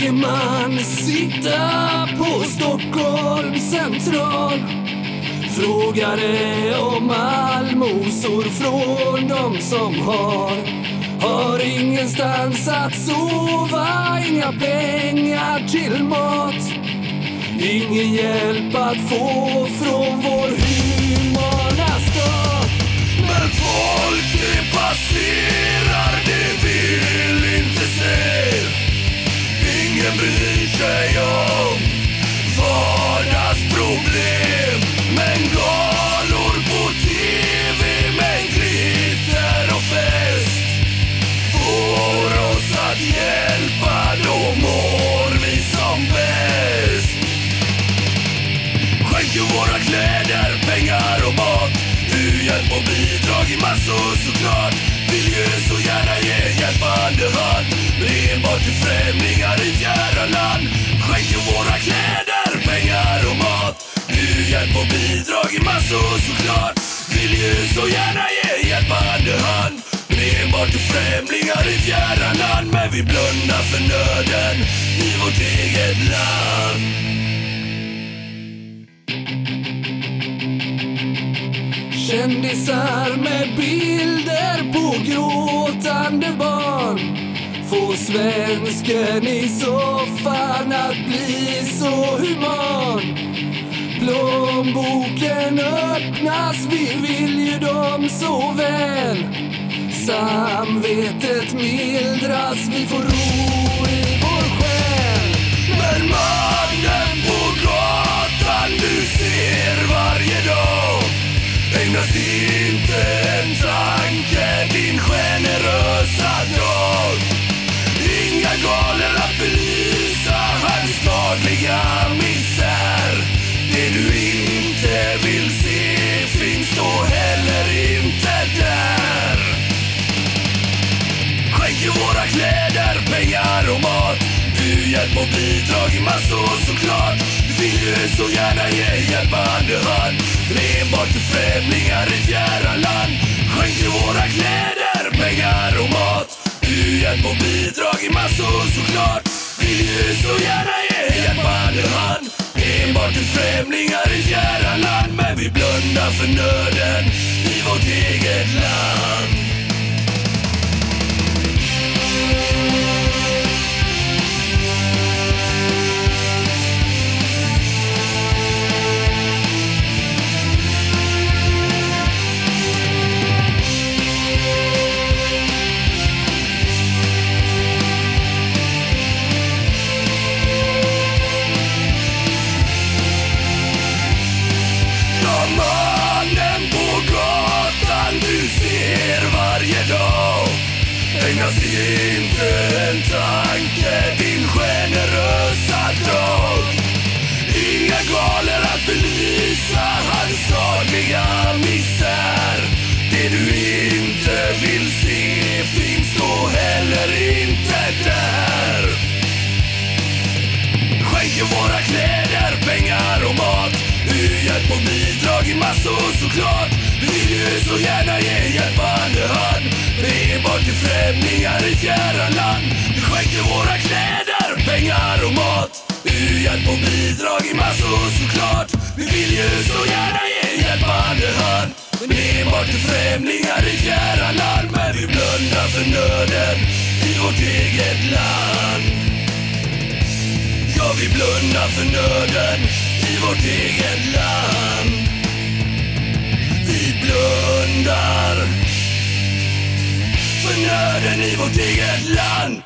såg man sitta på Stockholms central. Frågade om allmosor från de som har. Har ingenstans att sova, inga pengar till mat. Ingen hjälp att få från vår humana Ingen bryr sig om vardagsproblem. Så gärna ge hjälpande hand Men enbart till främlingar i fjärran land Men vi blundar för nöden i vårt eget land. Kändisar med bilder på gråtande barn. Får svensken i soffan att bli så human. Plånboken öppnas, vi vill ju dem så väl. Samvetet mildras, vi får ro i vår själ. Men mannen på gatan du ser varje dag. Ägnas inte en tanke din generösa dag. Inga galor att skulle så gärna ge hjälpande hand enbart till främlingar i fjärran land. Skänker våra kläder, pengar och mat. U-hjälp och bidrag i massor såklart. Vill ju så gärna ge hjälpande hand Enbart till främlingar i fjärran land Men vi blundar för nöden i vårt eget land. Skänker våra kläder, pengar och mat. U-hjälp och bidrag i massor såklart. Vi vill ju så gärna ge hjälpande hand. Men enbart till främlingar i fjärran land. Vi skänker våra kläder, pengar och mat. U-hjälp och bidrag i massor såklart. Vi vill ju så gärna ge hjälpande hand. Men enbart till främlingar i fjärran land. Men vi blundar för nöden i vårt eget land vi blundar för nöden i vårt eget land. Vi blundar för nöden i vårt eget land.